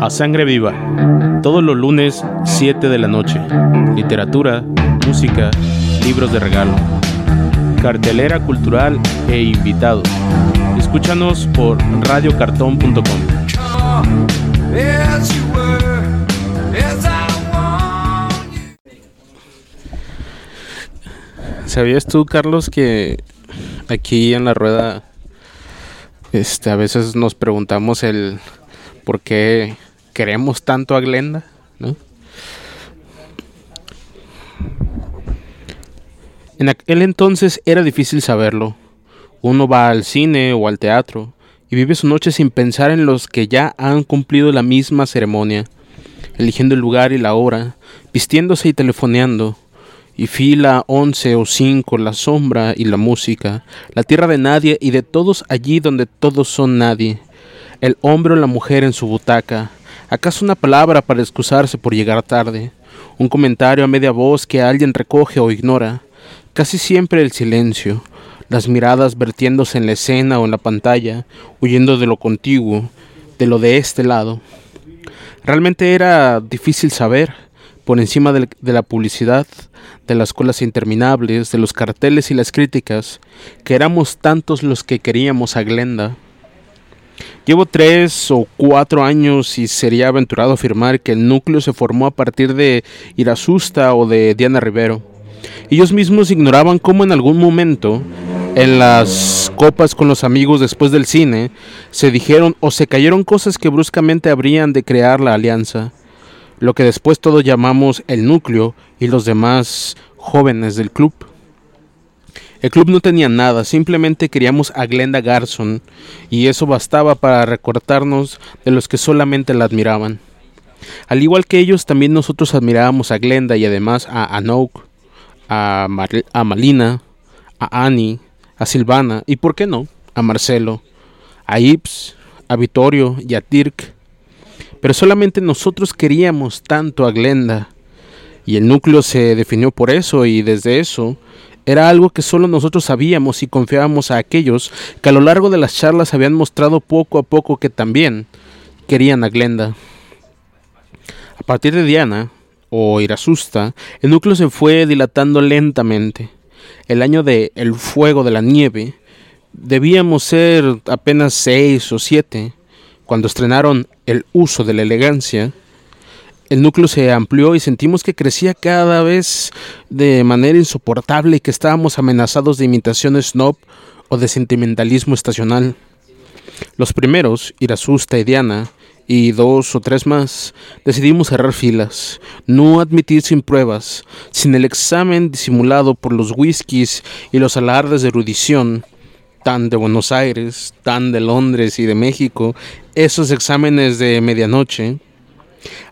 A Sangre Viva, todos los lunes 7 de la noche. Literatura, música, libros de regalo, cartelera cultural e invitados. Escúchanos por radiocartón.com. ¿Sabías tú, Carlos, que aquí en la rueda este, a veces nos preguntamos el por qué queremos tanto a Glenda? ¿no? En aquel entonces era difícil saberlo. Uno va al cine o al teatro y vive su noche sin pensar en los que ya han cumplido la misma ceremonia, eligiendo el lugar y la hora, vistiéndose y telefoneando, y fila once o cinco, la sombra y la música, la tierra de nadie y de todos allí donde todos son nadie, el hombre o la mujer en su butaca, acaso una palabra para excusarse por llegar tarde, un comentario a media voz que alguien recoge o ignora, casi siempre el silencio, las miradas vertiéndose en la escena o en la pantalla, huyendo de lo contiguo, de lo de este lado. Realmente era difícil saber, por encima de, la publicidad, de las colas interminables, de los carteles y las críticas, que éramos tantos los que queríamos a Glenda. Llevo tres o cuatro años y sería aventurado afirmar que el núcleo se formó a partir de Irasusta o de Diana Rivero. Ellos mismos ignoraban cómo en algún momento, en las copas con los amigos después del cine, se dijeron o se cayeron cosas que bruscamente habrían de crear la alianza, lo que después todos llamamos el núcleo y los demás jóvenes del club. El club no tenía nada, simplemente queríamos a Glenda Garson y eso bastaba para recortarnos de los que solamente la admiraban. Al igual que ellos, también nosotros admirábamos a Glenda y además a Anouk, a, a Malina, a Annie, a Silvana y, por qué no, a Marcelo, a Ips, a Vittorio y a Dirk. Pero solamente nosotros queríamos tanto a Glenda y el núcleo se definió por eso y desde eso era algo que solo nosotros sabíamos y confiábamos a aquellos que a lo largo de las charlas habían mostrado poco a poco que también querían a Glenda. A partir de Diana, o Irasusta, el núcleo se fue dilatando lentamente. El año de El Fuego de la Nieve debíamos ser apenas seis o siete. Cuando estrenaron El Uso de la Elegancia, el núcleo se amplió y sentimos que crecía cada vez de manera insoportable y que estábamos amenazados de imitaciones snob o de sentimentalismo estacional. Los primeros, Irasusta y Diana, y dos o tres más, decidimos cerrar filas, no admitir sin pruebas, sin el examen disimulado por los whiskies y los alardes de erudición, tan de Buenos Aires, tan de Londres y de México, esos exámenes de medianoche.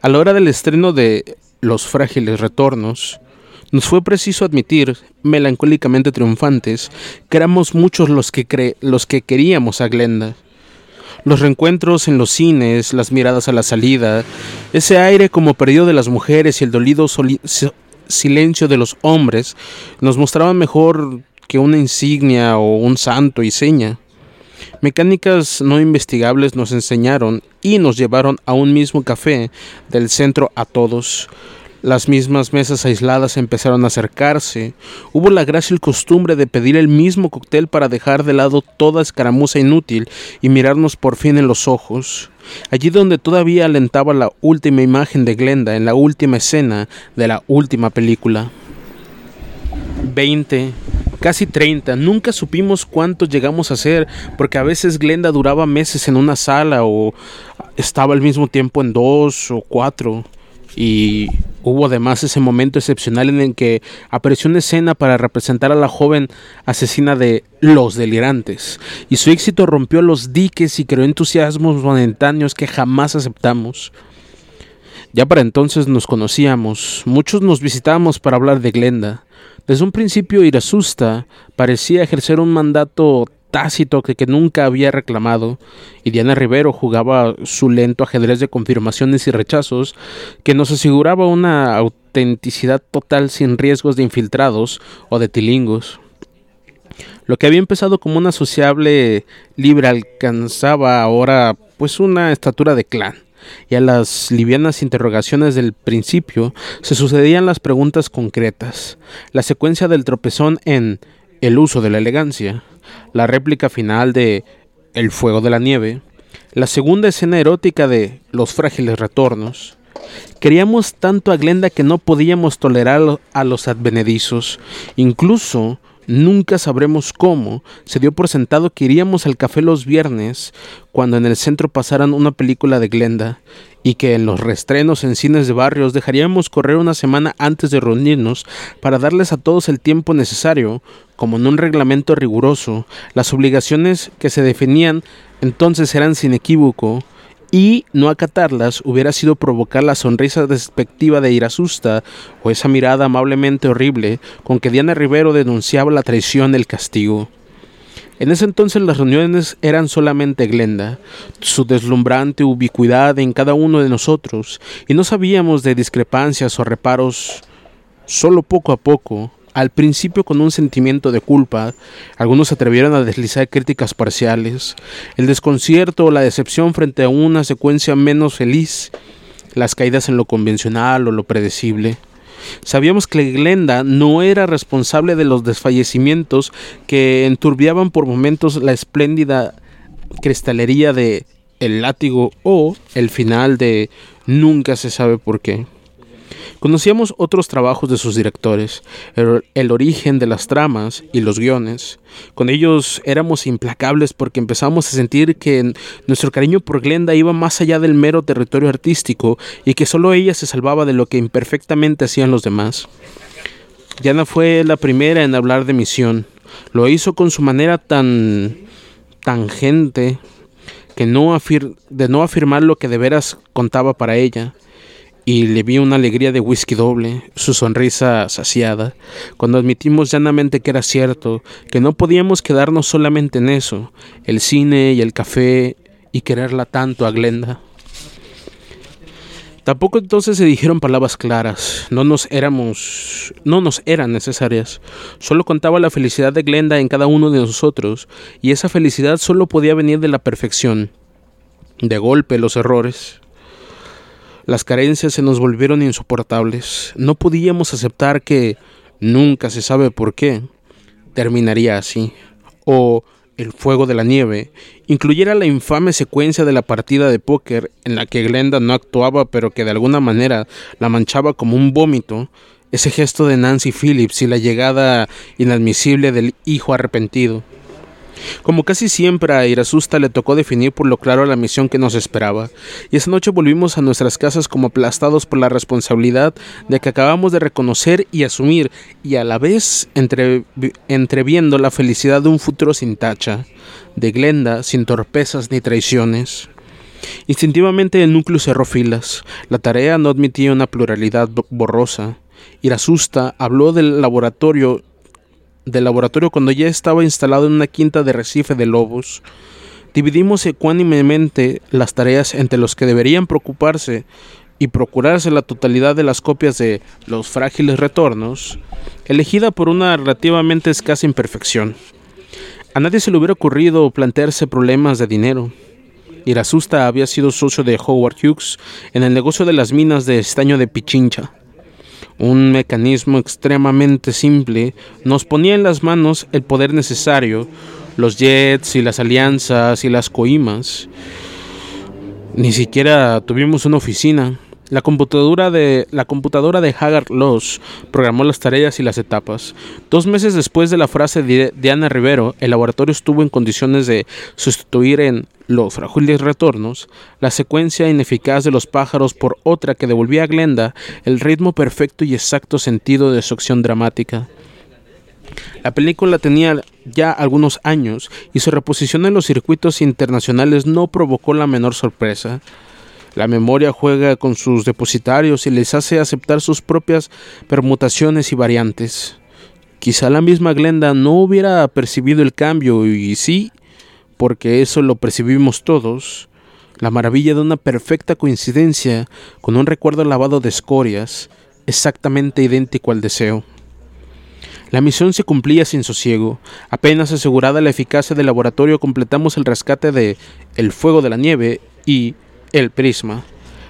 A la hora del estreno de Los frágiles retornos, nos fue preciso admitir, melancólicamente triunfantes, que éramos muchos los que, los que queríamos a Glenda los reencuentros en los cines, las miradas a la salida, ese aire como perdido de las mujeres y el dolido silencio de los hombres nos mostraban mejor que una insignia o un santo y seña. Mecánicas no investigables nos enseñaron y nos llevaron a un mismo café del centro a todos, las mismas mesas aisladas empezaron a acercarse. Hubo la grácil costumbre de pedir el mismo cóctel para dejar de lado toda escaramuza inútil y mirarnos por fin en los ojos. Allí donde todavía alentaba la última imagen de Glenda en la última escena de la última película. Veinte, casi treinta, nunca supimos cuántos llegamos a ser, porque a veces Glenda duraba meses en una sala o estaba al mismo tiempo en dos o cuatro. Y hubo además ese momento excepcional en el que apareció una escena para representar a la joven asesina de Los Delirantes, y su éxito rompió los diques y creó entusiasmos momentáneos que jamás aceptamos. Ya para entonces nos conocíamos, muchos nos visitábamos para hablar de Glenda. Desde un principio Irasusta parecía ejercer un mandato tácito que, nunca había reclamado, y Diana Rivero jugaba su lento ajedrez de confirmaciones y rechazos que nos aseguraba una autenticidad total sin riesgos de infiltrados o de tilingos. Lo que había empezado como una sociable libre alcanzaba ahora pues una estatura de clan y a las livianas interrogaciones del principio se sucedían las preguntas concretas, la secuencia del tropezón en el uso de la elegancia, la réplica final de el fuego de la nieve, la segunda escena erótica de los frágiles retornos. Queríamos tanto a Glenda que no podíamos tolerar a los advenedizos, incluso Nunca sabremos cómo. Se dio por sentado que iríamos al café los viernes cuando en el centro pasaran una película de Glenda y que en los restrenos en cines de barrios dejaríamos correr una semana antes de reunirnos para darles a todos el tiempo necesario, como en un reglamento riguroso. Las obligaciones que se definían entonces eran sin equívoco y no acatarlas hubiera sido provocar la sonrisa despectiva de Irasusta o esa mirada amablemente horrible con que Diana Rivero denunciaba la traición del castigo. En ese entonces las reuniones eran solamente Glenda, su deslumbrante ubicuidad en cada uno de nosotros, y no sabíamos de discrepancias o reparos. Solo poco a poco, al principio con un sentimiento de culpa, algunos se atrevieron a deslizar críticas parciales, el desconcierto o la decepción frente a una secuencia menos feliz, las caídas en lo convencional o lo predecible. Sabíamos que Glenda no era responsable de los desfallecimientos que enturbiaban por momentos la espléndida cristalería de El látigo o el final de Nunca se sabe por qué. Conocíamos otros trabajos de sus directores, el, origen de las tramas y los guiones. Con ellos éramos implacables porque empezamos a sentir que nuestro cariño por Glenda iba más allá del mero territorio artístico y que solo ella se salvaba de lo que imperfectamente hacían los demás. Diana fue la primera en hablar de misión. Lo hizo con su manera tan tangente que no de no afirmar lo que de veras contaba para ella y le vi una alegría de whisky doble, su sonrisa saciada, cuando admitimos llanamente que era cierto, que no podíamos quedarnos solamente en eso, el cine y el café y quererla tanto a Glenda. Tampoco entonces se dijeron palabras claras, no nos éramos, no nos eran necesarias. Solo contaba la felicidad de Glenda en cada uno de nosotros, y esa felicidad solo podía venir de la perfección. De golpe los errores, las carencias se nos volvieron insoportables. No podíamos aceptar que, nunca se sabe por qué, terminaría así. O el fuego de la nieve incluyera la infame secuencia de la partida de póker en la que Glenda no actuaba pero que de alguna manera la manchaba como un vómito, ese gesto de Nancy Phillips y la llegada inadmisible del hijo arrepentido. Como casi siempre a Irasusta le tocó definir por lo claro la misión que nos esperaba, y esa noche volvimos a nuestras casas como aplastados por la responsabilidad de que acabamos de reconocer y asumir, y a la vez entreviendo la felicidad de un futuro sin tacha, de Glenda sin torpezas ni traiciones. Instintivamente el núcleo cerró filas. La tarea no admitía una pluralidad borrosa. Irasusta habló del laboratorio del laboratorio cuando ya estaba instalado en una quinta de Recife de Lobos. Dividimos ecuánimemente las tareas entre los que deberían preocuparse y procurarse la totalidad de las copias de Los frágiles retornos, elegida por una relativamente escasa imperfección. A nadie se le hubiera ocurrido plantearse problemas de dinero. Irasusta había sido socio de Howard Hughes en el negocio de las minas de estaño de Pichincha. Un mecanismo extremadamente simple nos ponía en las manos el poder necesario, los jets y las alianzas y las coimas. Ni siquiera tuvimos una oficina. La computadora de, la computadora de Haggard Loss programó las tareas y las etapas. Dos meses después de la frase de Diana Rivero, el laboratorio estuvo en condiciones de sustituir en los frágiles retornos la secuencia ineficaz de los pájaros por otra que devolvía a Glenda el ritmo perfecto y exacto sentido de su acción dramática. La película tenía ya algunos años y su reposición en los circuitos internacionales no provocó la menor sorpresa. La memoria juega con sus depositarios y les hace aceptar sus propias permutaciones y variantes. Quizá la misma Glenda no hubiera percibido el cambio y sí, porque eso lo percibimos todos, la maravilla de una perfecta coincidencia con un recuerdo lavado de escorias, exactamente idéntico al deseo. La misión se cumplía sin sosiego. Apenas asegurada la eficacia del laboratorio, completamos el rescate de El fuego de la nieve y El prisma.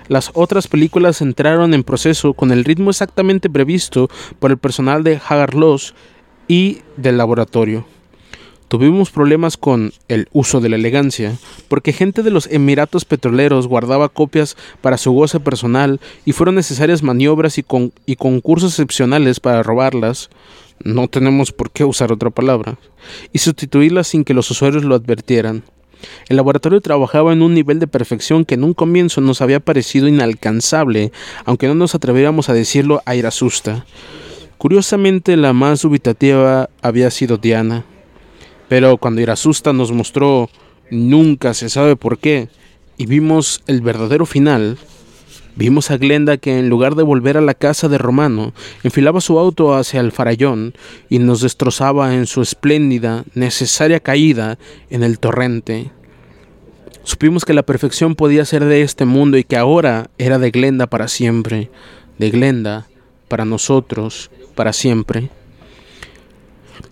Las otras películas entraron en proceso con el ritmo exactamente previsto por el personal de Hagar Loss y del laboratorio. Tuvimos problemas con el uso de la elegancia, porque gente de los Emiratos Petroleros guardaba copias para su goce personal y fueron necesarias maniobras y, y concursos excepcionales para robarlas no tenemos por qué usar otra palabra, y sustituirlas sin que los usuarios lo advirtieran. El laboratorio trabajaba en un nivel de perfección que en un comienzo nos había parecido inalcanzable, aunque no nos atreviéramos a decirlo a Irasusta. Curiosamente, la más dubitativa había sido Diana. Pero cuando Irasusta nos mostró nunca se sabe por qué, y vimos el verdadero final, Vimos a Glenda que en lugar de volver a la casa de Romano, enfilaba su auto hacia el farallón y nos destrozaba en su espléndida, necesaria caída en el torrente. Supimos que la perfección podía ser de este mundo y que ahora era de Glenda para siempre, de Glenda para nosotros para siempre.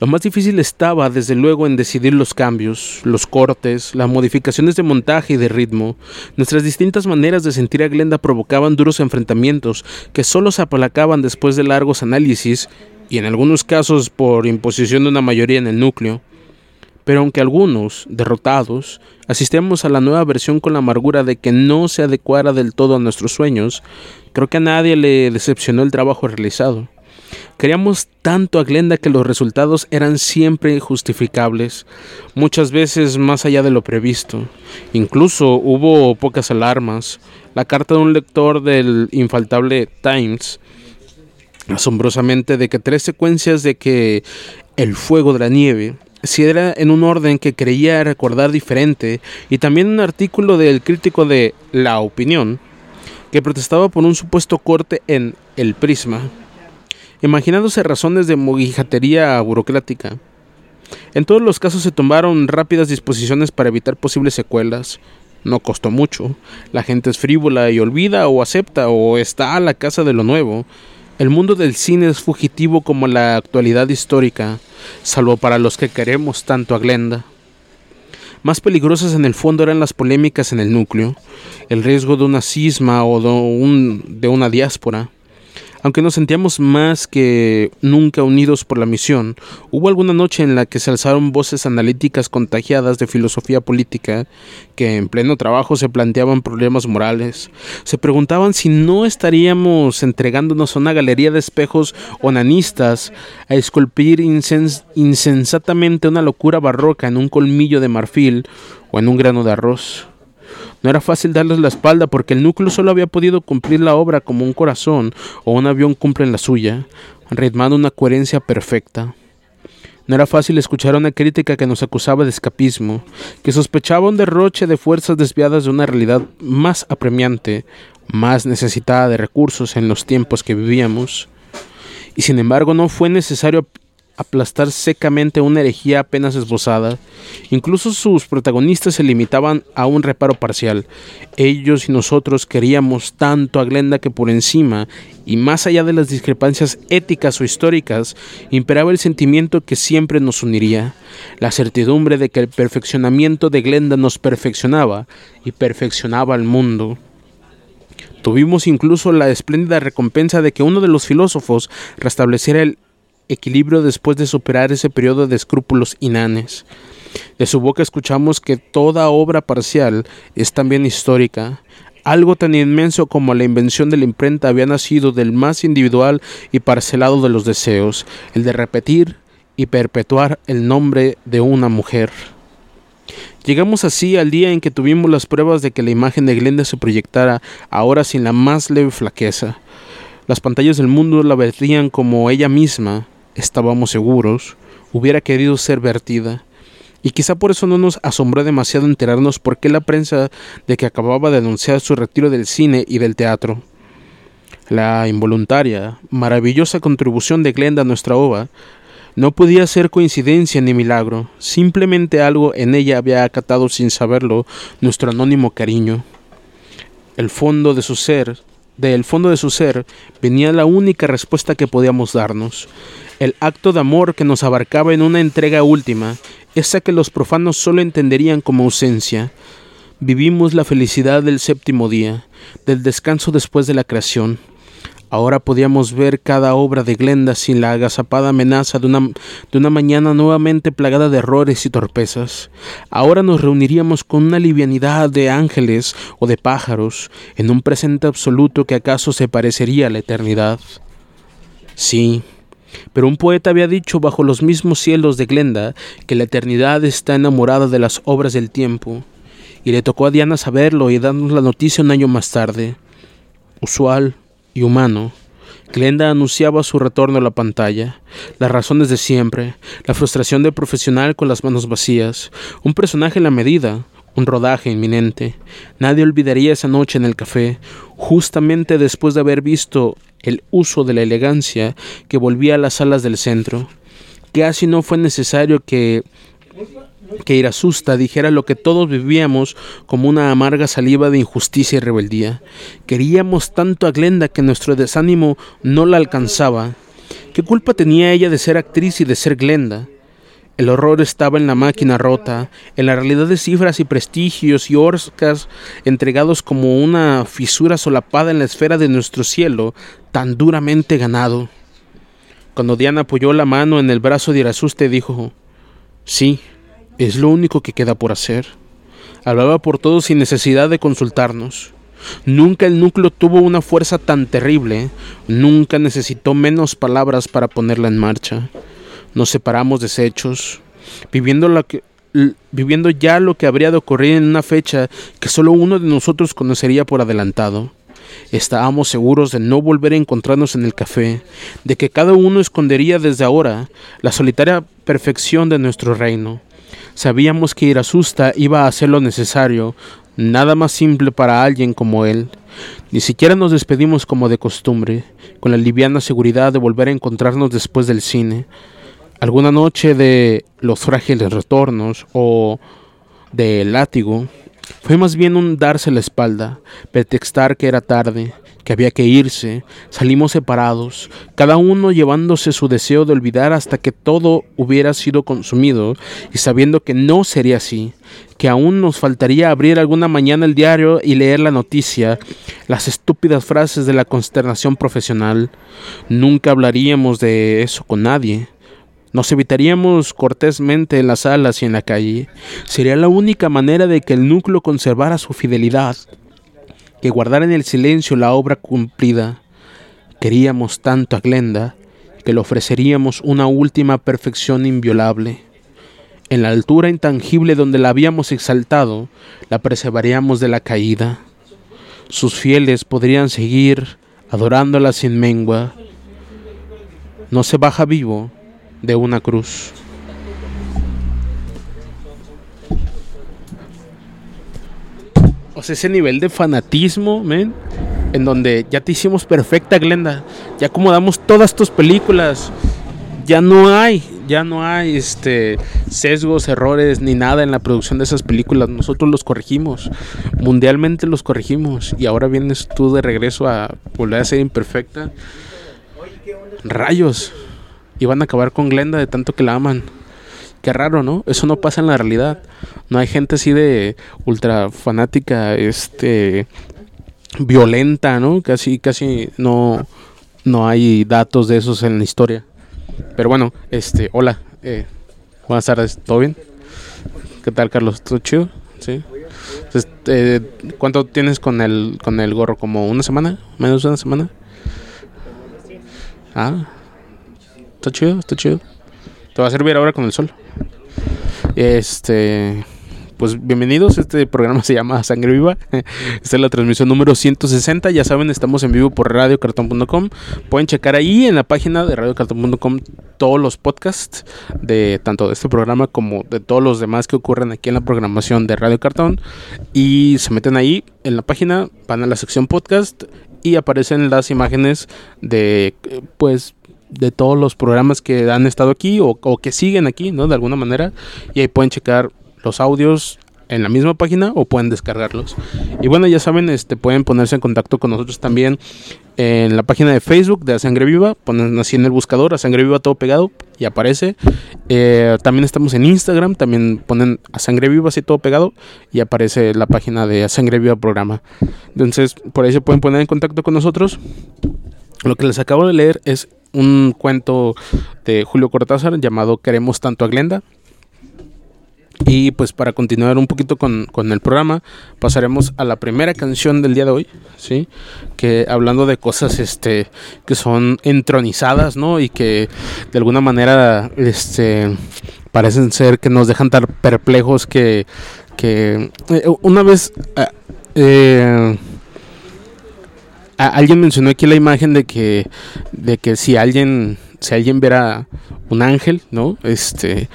Lo más difícil estaba, desde luego, en decidir los cambios, los cortes, las modificaciones de montaje y de ritmo. Nuestras distintas maneras de sentir a Glenda provocaban duros enfrentamientos que solo se aplacaban después de largos análisis y en algunos casos por imposición de una mayoría en el núcleo. Pero aunque algunos, derrotados, asistíamos a la nueva versión con la amargura de que no se adecuara del todo a nuestros sueños, creo que a nadie le decepcionó el trabajo realizado. Queríamos tanto a Glenda que los resultados eran siempre justificables, muchas veces más allá de lo previsto. Incluso hubo pocas alarmas. La carta de un lector del infaltable Times, asombrosamente, de que tres secuencias de que el fuego de la nieve si era en un orden que creía recordar diferente, y también un artículo del crítico de La Opinión, que protestaba por un supuesto corte en El Prisma imaginándose razones de mojigatería burocrática. En todos los casos se tomaron rápidas disposiciones para evitar posibles secuelas. No costó mucho. La gente es frívola y olvida o acepta o está a la casa de lo nuevo. El mundo del cine es fugitivo como la actualidad histórica, salvo para los que queremos tanto a Glenda. Más peligrosas en el fondo eran las polémicas en el núcleo, el riesgo de una cisma o de una diáspora. Aunque nos sentíamos más que nunca unidos por la misión, hubo alguna noche en la que se alzaron voces analíticas contagiadas de filosofía política que en pleno trabajo se planteaban problemas morales, se preguntaban si no estaríamos entregándonos a una galería de espejos onanistas a esculpir insensatamente una locura barroca en un colmillo de marfil o en un grano de arroz. No era fácil darles la espalda porque el núcleo solo había podido cumplir la obra como un corazón o un avión cumplen la suya, ritmando una coherencia perfecta. No era fácil escuchar una crítica que nos acusaba de escapismo, que sospechaba un derroche de fuerzas desviadas de una realidad más apremiante, más necesitada de recursos en los tiempos que vivíamos. Y sin embargo no fue necesario aplastar secamente una herejía apenas esbozada. Incluso sus protagonistas se limitaban a un reparo parcial. Ellos y nosotros queríamos tanto a Glenda que por encima y más allá de las discrepancias éticas o históricas, imperaba el sentimiento que siempre nos uniría, la certidumbre de que el perfeccionamiento de Glenda nos perfeccionaba y perfeccionaba al mundo. Tuvimos incluso la espléndida recompensa de que uno de los filósofos restableciera el equilibrio después de superar ese periodo de escrúpulos inanes. De su boca escuchamos que toda obra parcial es también histórica. Algo tan inmenso como la invención de la imprenta había nacido del más individual y parcelado de los deseos, el de repetir y perpetuar el nombre de una mujer. Llegamos así al día en que tuvimos las pruebas de que la imagen de Glenda se proyectara ahora sin la más leve flaqueza. Las pantallas del mundo la vertían como ella misma, estábamos seguros, hubiera querido ser vertida. Y quizá por eso no nos asombró demasiado enterarnos por qué la prensa de que acababa de anunciar su retiro del cine y del teatro. La involuntaria, maravillosa contribución de Glenda a nuestra obra no podía ser coincidencia ni milagro, simplemente algo en ella había acatado sin saberlo nuestro anónimo cariño. El fondo de su ser del fondo de su ser venía la única respuesta que podíamos darnos. El acto de amor que nos abarcaba en una entrega última, esa que los profanos solo entenderían como ausencia. Vivimos la felicidad del séptimo día, del descanso después de la creación. Ahora podíamos ver cada obra de Glenda sin la agazapada amenaza de una, de una mañana nuevamente plagada de errores y torpezas. Ahora nos reuniríamos con una livianidad de ángeles o de pájaros en un presente absoluto que acaso se parecería a la eternidad. Sí, pero un poeta había dicho bajo los mismos cielos de Glenda que la eternidad está enamorada de las obras del tiempo, y le tocó a Diana saberlo y darnos la noticia un año más tarde. Usual, y humano, Glenda anunciaba su retorno a la pantalla, las razones de siempre, la frustración de profesional con las manos vacías, un personaje en la medida, un rodaje inminente. Nadie olvidaría esa noche en el café, justamente después de haber visto el uso de la elegancia que volvía a las salas del centro. Casi no fue necesario que que Irasusta dijera lo que todos vivíamos como una amarga saliva de injusticia y rebeldía. Queríamos tanto a Glenda que nuestro desánimo no la alcanzaba. ¿Qué culpa tenía ella de ser actriz y de ser Glenda? El horror estaba en la máquina rota, en la realidad de cifras y prestigios y orcas entregados como una fisura solapada en la esfera de nuestro cielo, tan duramente ganado. Cuando Diana apoyó la mano en el brazo de Irasusta dijo, Sí, es lo único que queda por hacer. Hablaba por todos sin necesidad de consultarnos. Nunca el núcleo tuvo una fuerza tan terrible, nunca necesitó menos palabras para ponerla en marcha. Nos separamos deshechos, viviendo, que, viviendo ya lo que habría de ocurrir en una fecha que solo uno de nosotros conocería por adelantado. Estábamos seguros de no volver a encontrarnos en el café, de que cada uno escondería desde ahora la solitaria perfección de nuestro reino, Sabíamos que Irasusta iba a hacer lo necesario, nada más simple para alguien como él. Ni siquiera nos despedimos como de costumbre, con la liviana seguridad de volver a encontrarnos después del cine. Alguna noche de los frágiles retornos o de látigo fue más bien un darse la espalda, pretextar que era tarde, que había que irse, salimos separados, cada uno llevándose su deseo de olvidar hasta que todo hubiera sido consumido y sabiendo que no sería así, que aún nos faltaría abrir alguna mañana el diario y leer la noticia, las estúpidas frases de la consternación profesional. Nunca hablaríamos de eso con nadie. Nos evitaríamos cortésmente en las salas y en la calle. Sería la única manera de que el núcleo conservara su fidelidad que guardara en el silencio la obra cumplida. Queríamos tanto a Glenda que le ofreceríamos una última perfección inviolable. En la altura intangible donde la habíamos exaltado, la preservaríamos de la caída. Sus fieles podrían seguir adorándola sin mengua. No se baja vivo de una cruz. O sea, ese nivel de fanatismo, men, en donde ya te hicimos perfecta, Glenda. Ya acomodamos todas tus películas. Ya no hay, ya no hay este sesgos, errores ni nada en la producción de esas películas. Nosotros los corregimos. Mundialmente los corregimos. Y ahora vienes tú de regreso a volver a ser imperfecta. Rayos. Y van a acabar con Glenda de tanto que la aman. Qué raro, ¿no? Eso no pasa en la realidad. No hay gente así de ultra fanática, este, violenta, ¿no? Casi, casi no, no hay datos de esos en la historia. Pero bueno, este, hola, eh, buenas tardes, ¿todo bien? ¿Qué tal, Carlos? ¿Todo chido? Sí. Eh, ¿Cuánto tienes con el, con el gorro? ¿Como una semana? ¿Menos de una semana? Ah, está chido, está chido. Te va a servir ahora con el sol. Este, pues bienvenidos, este programa se llama Sangre Viva, esta es la transmisión número 160, ya saben, estamos en vivo por radiocartón.com, pueden checar ahí en la página de radiocartón.com todos los podcasts de tanto de este programa como de todos los demás que ocurren aquí en la programación de Radio Cartón y se meten ahí en la página, van a la sección podcast y aparecen las imágenes de pues de todos los programas que han estado aquí o, que siguen aquí, ¿no? De alguna manera. Y ahí pueden checar los audios en la misma página o pueden descargarlos. Y bueno, ya saben, este, pueden ponerse en contacto con nosotros también en la página de Facebook de A Sangre Viva, ponen así en el buscador A Sangre Viva todo pegado y aparece. Eh, también estamos en Instagram, también ponen A Sangre Viva así todo pegado y aparece la página de A Sangre Viva programa. Entonces, por ahí se pueden poner en contacto con nosotros. Lo que les acabo de leer es un cuento de Julio Cortázar llamado Queremos tanto a Glenda. Y pues para continuar un poquito con, el programa, pasaremos a la primera canción del día de hoy, ¿sí? Que hablando de cosas este, que son entronizadas, ¿no? Y que de alguna manera este, parecen ser que nos dejan tan perplejos que, que eh, una vez... Eh, alguien mencionó aquí la imagen de que, de que si alguien, si alguien viera un ángel, ¿no? Este,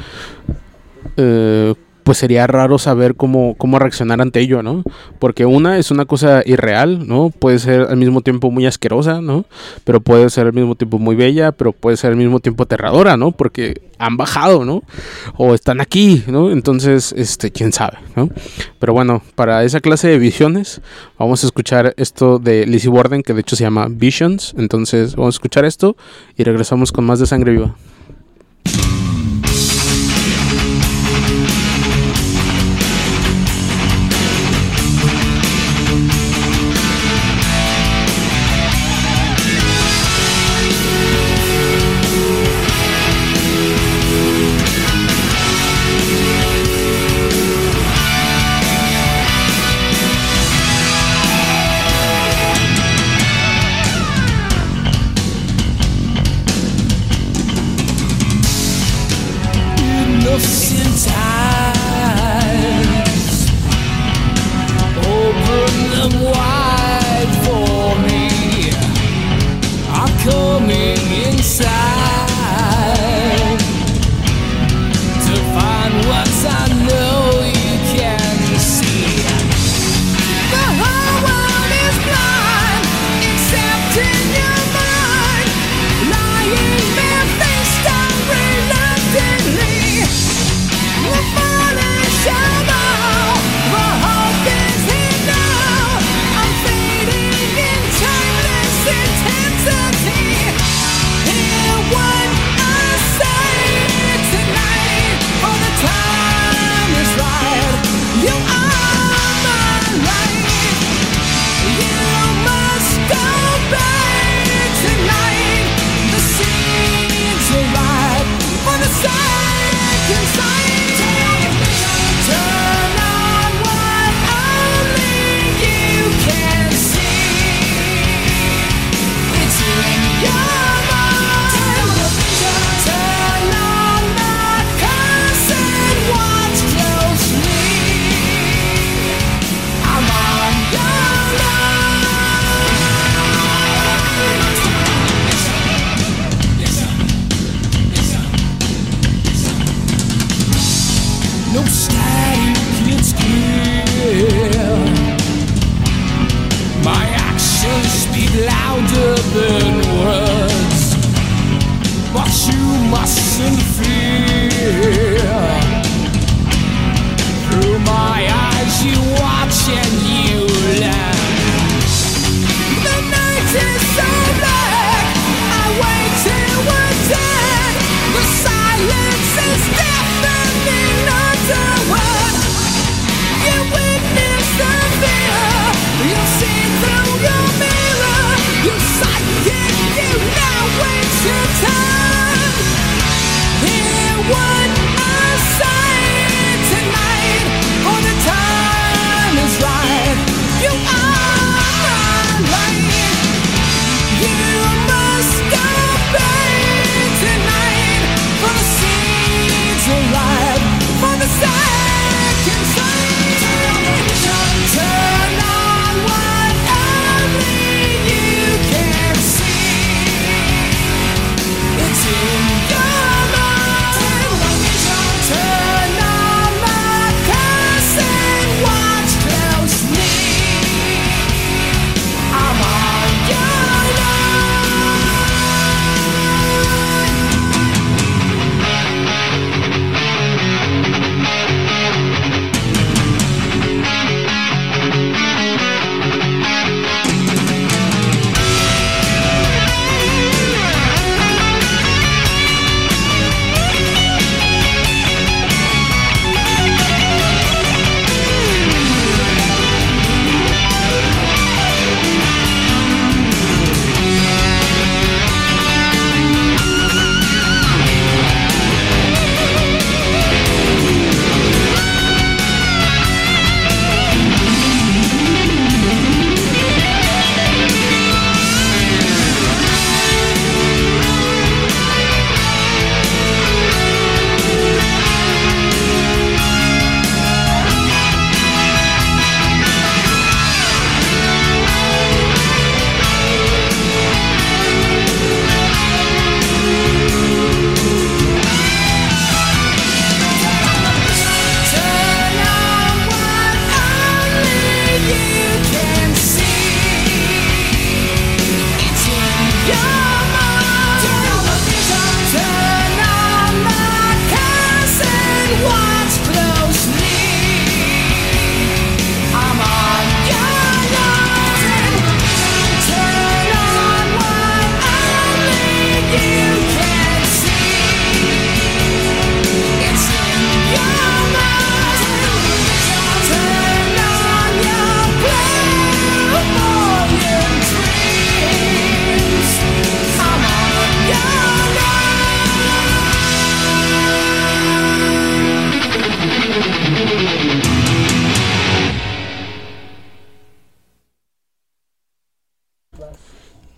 eh, pues sería raro saber cómo, cómo reaccionar ante ello, ¿no? Porque una es una cosa irreal, ¿no? Puede ser al mismo tiempo muy asquerosa, ¿no? Pero puede ser al mismo tiempo muy bella, pero puede ser al mismo tiempo aterradora, ¿no? Porque han bajado, ¿no? O están aquí, ¿no? Entonces, este, quién sabe, ¿no? Pero bueno, para esa clase de visiones, vamos a escuchar esto de Lizzie Borden, que de hecho se llama Visions. Entonces, vamos a escuchar esto y regresamos con más de Sangre Viva.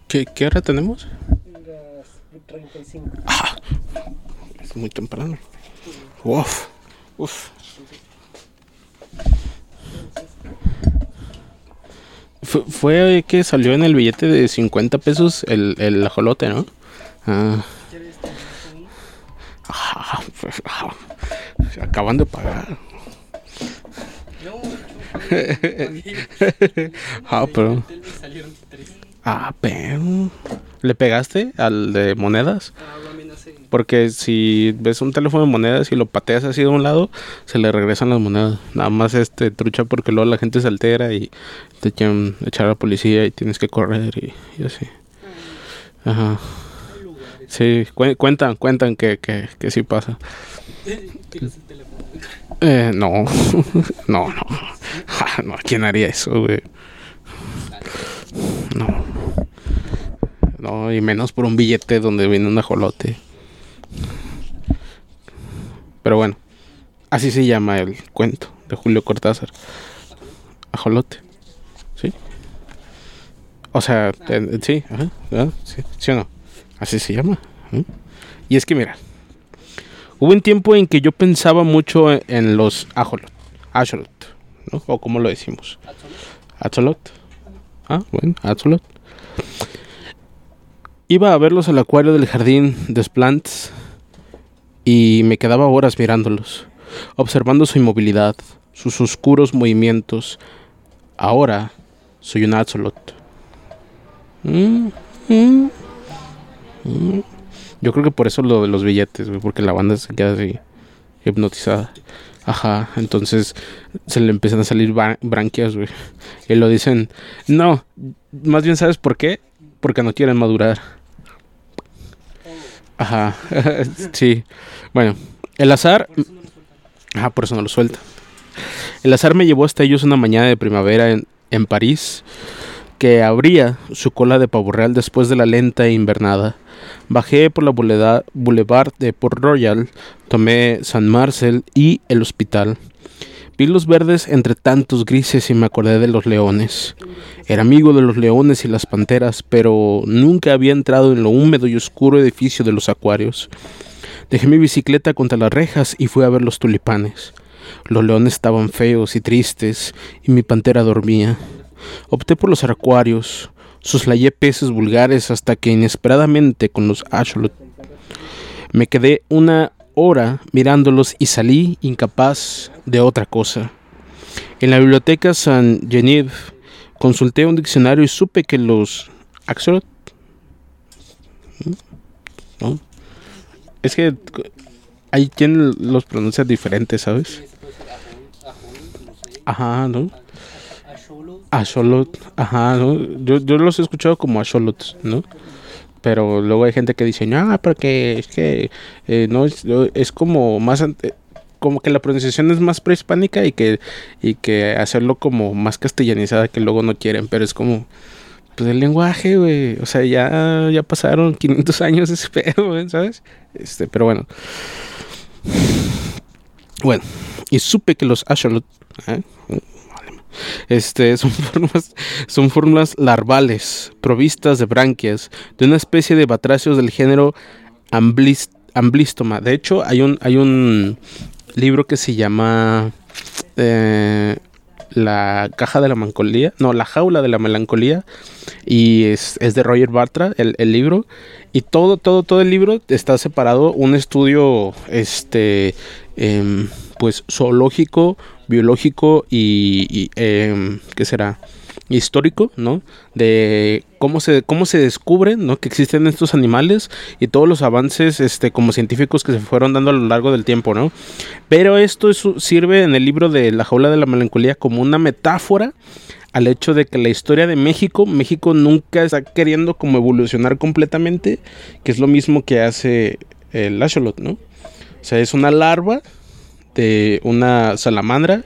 ¿Qué, qué hora tenemos? Las 35. Ah, es muy temprano. Uf, uf. Fue, fue que salió en el billete de 50 pesos el, el ajolote, ¿no? Ah. Ah, pues, ah, acaban de pagar. ah, pero. Ah, pero. ¿Le pegaste al de monedas? Porque si ves un teléfono de monedas y lo pateas así de un lado, se le regresan las monedas. Nada más este trucha porque luego la gente se altera y te quieren echar a la policía y tienes que correr y, y así. Ajá. Sí, cu- cuentan, cuentan que, que, que sí pasa. Eh, no, no, no. Ja, no, ¿quién haría eso, güey? No. No, y menos por un billete donde viene un ajolote. Pero bueno, así se llama el cuento de Julio Cortázar. Ajolote. ¿Sí? O sea, eh, sí, ajá, ajá, sí, ¿sí o no? Así se llama. ¿eh? Y es que mira, hubo un tiempo en que yo pensaba mucho en- en los ajolot, ajolot, ¿no? O como lo decimos. Axolot. Ah, bueno. Iba a verlos al acuario del jardín de Splants y me quedaba horas mirándolos, observando su inmovilidad, sus oscuros movimientos. Ahora soy un axolot. Yo creo que por eso lo de los billetes, porque la banda se queda así hipnotizada. Ajá, entonces se le empiezan a salir branquias. Y lo dicen, no, más bien sabes por qué? Porque no quieren madurar. Ajá, sí. Bueno, el azar... Ajá, por eso no lo suelta. El azar me llevó hasta ellos una mañana de primavera en, en París, que abría su cola de pavo real después de la lenta invernada. Bajé por la boulevard de Port Royal, tomé San Marcel y el hospital. Vi los verdes entre tantos grises y me acordé de los leones. Era amigo de los leones y las panteras, pero nunca había entrado en lo húmedo y oscuro edificio de los acuarios. Dejé mi bicicleta contra las rejas y fui a ver los tulipanes. Los leones estaban feos y tristes y mi pantera dormía. Opté por los acuarios, soslayé peces vulgares hasta que inesperadamente con los axolot me quedé una hora mirándolos y salí incapaz de otra cosa. En la biblioteca San Genevieve consulté un diccionario y supe que los axolot ¿Mm? ¿no? Es que hay quien los pronuncia diferentes, ¿sabes? Ajá, ¿no? Axolot, ajá, ¿no? Yo, yo los he escuchado como axolots, ¿no? Pero luego hay gente que dice, ah, porque es que eh, no es, es como más como que la pronunciación es más prehispánica y que y que hacerlo como más castellanizada que luego no quieren, pero es como pues el lenguaje, güey, o sea, ya ya pasaron 500 años ese pedo, ¿sabes? Este, pero bueno. Bueno, y supe que los axolot ¿eh? Este, son formas, son formas larvales, provistas de branquias, de una especie de batracios del género Amblis- Amblistoma. De hecho, hay un, hay un libro que se llama eh, La caja de la melancolía, no, La jaula de la melancolía, y es, es de Roger Bartra, el, el libro, y todo, todo, todo el libro está separado, un estudio, este, em, pues, zoológico, biológico y, y, em, ¿qué será? histórico, ¿no? De cómo se, cómo se descubren, ¿no? Que existen estos animales y todos los avances, este, como científicos que se fueron dando a lo largo del tiempo, ¿no? Pero esto es- sirve en el libro de La jaula de la melancolía como una metáfora al hecho de que la historia de México, México nunca está queriendo como evolucionar completamente, que es lo mismo que hace el axolot, ¿no? O sea, es una larva una salamandra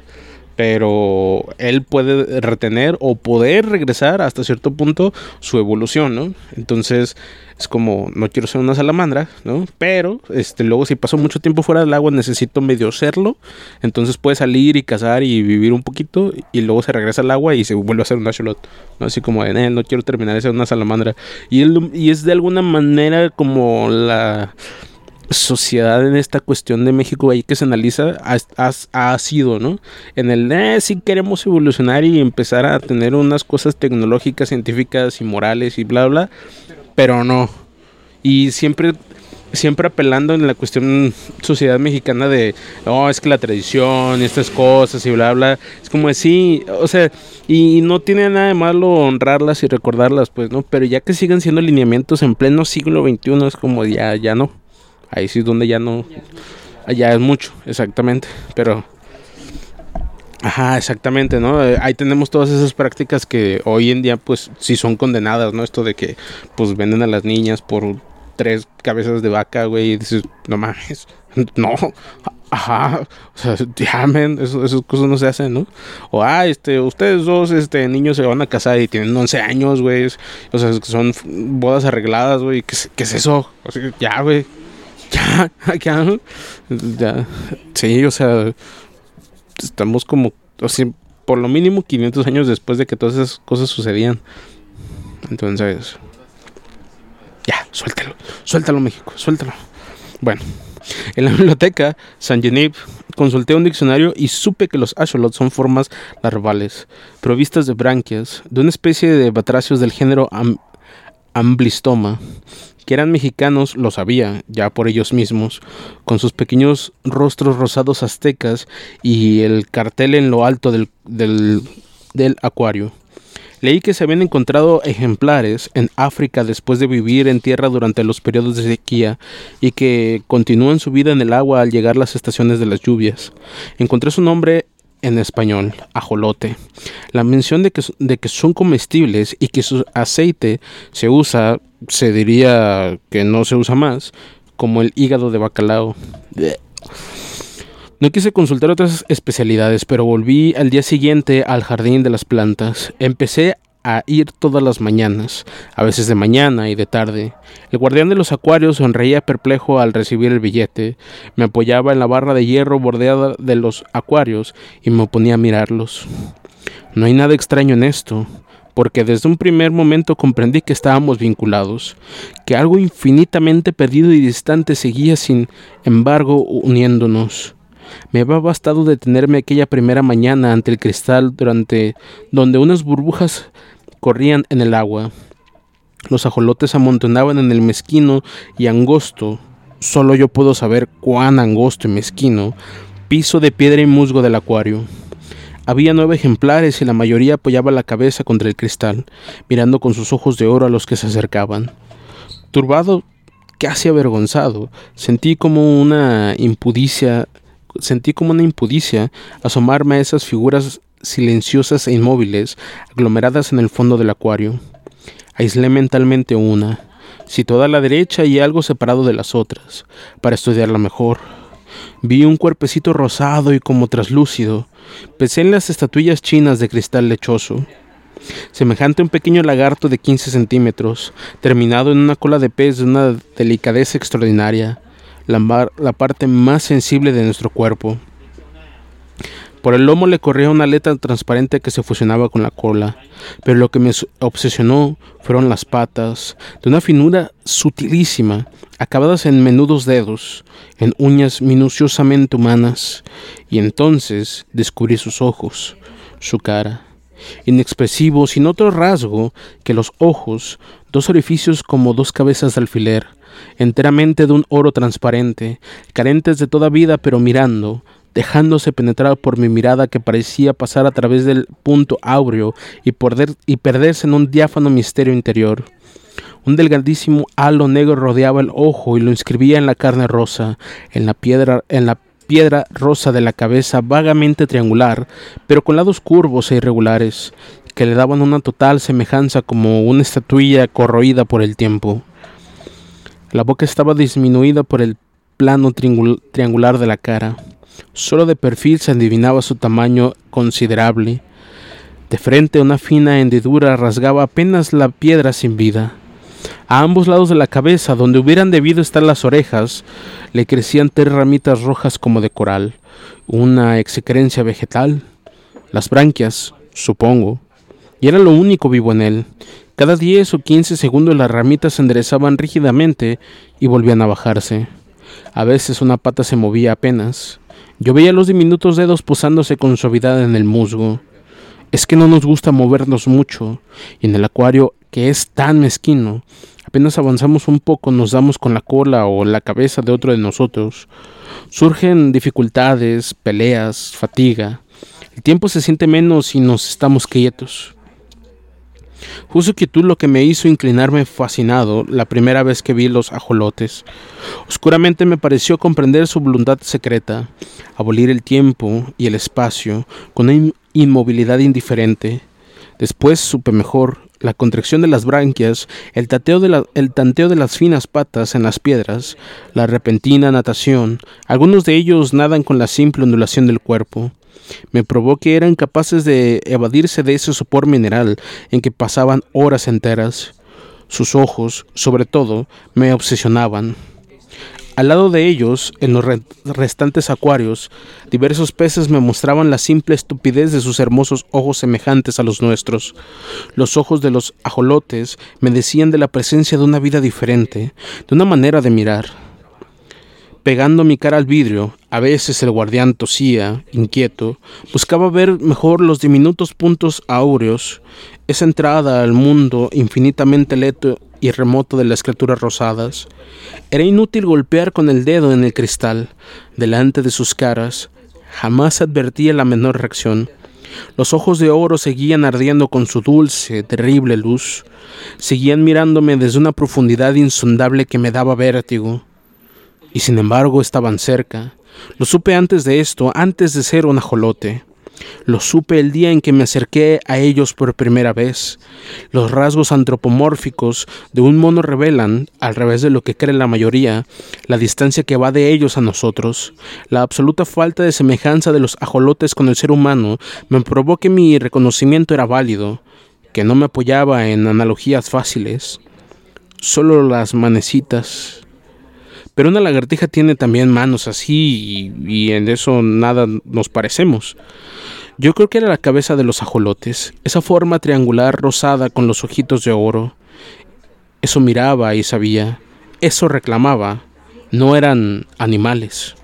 pero él puede retener o poder regresar hasta cierto punto su evolución, ¿no? Entonces es como, no quiero ser una salamandra, ¿no? Pero este, luego si paso mucho tiempo fuera del agua necesito medio serlo, entonces puede salir y cazar y vivir un poquito y luego se regresa al agua y se vuelve a ser un axolot, ¿no? Así como, eh, no quiero terminar de ser una salamandra. Y, él, y es de alguna manera como la sociedad en esta cuestión de México ahí que se analiza ha, sido, ¿no? En el, eh, si queremos evolucionar y empezar a tener unas cosas tecnológicas, científicas y morales y bla, bla, pero no. Y siempre, siempre apelando en la cuestión sociedad mexicana de, no, es que la tradición y estas cosas y bla, bla, es como así, o sea, y no tiene nada de malo honrarlas y recordarlas, pues, ¿no? Pero ya que sigan siendo lineamientos en pleno siglo XXI, es como ya, ya no. Ahí sí es donde ya no. Ya es mucho, exactamente. Pero. Ajá, exactamente, ¿no? Eh, ahí tenemos todas esas prácticas que hoy en día, pues, sí son condenadas, ¿no? Esto de que, pues, venden a las niñas por tres cabezas de vaca, güey, y dices, no mames, no, ajá, o sea, ya, esas cosas no se hacen, ¿no? O, ah, este, ustedes dos, este, niños se van a casar y tienen 11 años, güey, o sea, son bodas arregladas, güey, ¿qué, ¿qué, es eso? O sea, ya, güey, ya, ya, ya, sí, o sea, estamos como, o sea, por lo mínimo 500 años después de que todas esas cosas sucedían. Entonces, ya, suéltalo, suéltalo México, suéltalo. Bueno, en la biblioteca San Genevieve consulté un diccionario y supe que los axolots son formas larvales, provistas de branquias, de una especie de batracios del género Amblistoma, que eran mexicanos lo sabía ya por ellos mismos, con sus pequeños rostros rosados aztecas y el cartel en lo alto del, del, acuario. Leí que se habían encontrado ejemplares en África después de vivir en tierra durante los periodos de sequía y que continúan su vida en el agua al llegar las estaciones de las lluvias. Encontré su nombre en español, ajolote. La mención de que, de que son comestibles y que su aceite se usa, se diría que no se usa más, como el hígado de bacalao. No quise consultar otras especialidades, pero volví al día siguiente al jardín de las plantas. Empecé a ir todas las mañanas, a veces de mañana y de tarde. El guardián de los acuarios sonreía perplejo al recibir el billete, me apoyaba en la barra de hierro bordeada de los acuarios y me ponía a mirarlos. No hay nada extraño en esto, porque desde un primer momento comprendí que estábamos vinculados, que algo infinitamente perdido y distante seguía sin embargo uniéndonos. Me había bastado detenerme aquella primera mañana ante el cristal durante donde unas burbujas corrían en el agua. Los ajolotes amontonaban en el mezquino y angosto, solo yo puedo saber cuán angosto y mezquino, piso de piedra y musgo del acuario. Había nueve ejemplares y la mayoría apoyaba la cabeza contra el cristal, mirando con sus ojos de oro a los que se acercaban. Turbado, casi avergonzado, sentí como una impudicia, sentí como una impudicia asomarme a esas figuras silenciosas e inmóviles, aglomeradas en el fondo del acuario. Aislé mentalmente una, situada a la derecha y algo separado de las otras, para estudiarla mejor. Vi un cuerpecito rosado y como traslúcido. Pesé en las estatuillas chinas de cristal lechoso, semejante a un pequeño lagarto de 15 centímetros, terminado en una cola de pez de una delicadeza extraordinaria, la, la parte más sensible de nuestro cuerpo. Por el lomo le corría una aleta transparente que se fusionaba con la cola, pero lo que me obsesionó fueron las patas, de una finura sutilísima, acabadas en menudos dedos, en uñas minuciosamente humanas, y entonces descubrí sus ojos, su cara, inexpresivos sin otro rasgo que los ojos, dos orificios como dos cabezas de alfiler, enteramente de un oro transparente, carentes de toda vida pero mirando, dejándose penetrar por mi mirada que parecía pasar a través del punto áureo y, y perderse en un diáfano misterio interior. Un delgadísimo halo negro rodeaba el ojo y lo inscribía en la carne rosa, en la piedra, en la piedra rosa de la cabeza vagamente triangular, pero con lados curvos e irregulares, que le daban una total semejanza como una estatuilla corroída por el tiempo. La boca estaba disminuida por el plano triangular de la cara Solo de perfil se adivinaba su tamaño considerable. De frente una fina hendidura rasgaba apenas la piedra sin vida. A ambos lados de la cabeza, donde hubieran debido estar las orejas, le crecían tres ramitas rojas como de coral, una excrencia vegetal, las branquias, supongo, y era lo único vivo en él. Cada diez o quince segundos las ramitas se enderezaban rígidamente y volvían a bajarse. A veces una pata se movía apenas. Yo veía los diminutos dedos posándose con suavidad en el musgo. Es que no nos gusta movernos mucho, y en el acuario, que es tan mezquino, apenas avanzamos un poco nos damos con la cola o la cabeza de otro de nosotros. Surgen dificultades, peleas, fatiga. El tiempo se siente menos y nos estamos quietos. Justo quietud lo que me hizo inclinarme fascinado la primera vez que vi los ajolotes. Oscuramente me pareció comprender su voluntad secreta, abolir el tiempo y el espacio con una inmovilidad indiferente. Después supe mejor la contracción de las branquias, el, de el tanteo de las finas patas en las piedras, la repentina natación, algunos de ellos nadan con la simple ondulación del cuerpo. Me probó que eran capaces de evadirse de ese sopor mineral en que pasaban horas enteras. Sus ojos, sobre todo, me obsesionaban. Al lado de ellos, en los restantes acuarios, diversos peces me mostraban la simple estupidez de sus hermosos ojos semejantes a los nuestros. Los ojos de los ajolotes me decían de la presencia de una vida diferente, de una manera de mirar. Pegando mi cara al vidrio, a veces el guardián tosía, inquieto, buscaba ver mejor los diminutos puntos áureos, esa entrada al mundo infinitamente leto y remoto de las criaturas rosadas. Era inútil golpear con el dedo en el cristal, delante de sus caras. Jamás advertía la menor reacción. Los ojos de oro seguían ardiendo con su dulce, terrible luz. Seguían mirándome desde una profundidad insondable que me daba vértigo. Y sin embargo estaban cerca. Lo supe antes de esto, antes de ser un ajolote. Lo supe el día en que me acerqué a ellos por primera vez. Los rasgos antropomórficos de un mono revelan, al revés de lo que cree la mayoría, la distancia que va de ellos a nosotros. La absoluta falta de semejanza de los ajolotes con el ser humano me probó que mi reconocimiento era válido, que no me apoyaba en analogías fáciles. Solo las manecitas. Pero una lagartija tiene también manos así y, en eso nada nos parecemos. Yo creo que era la cabeza de los ajolotes, esa forma triangular rosada con los ojitos de oro. Eso miraba y sabía, eso reclamaba, no eran animales.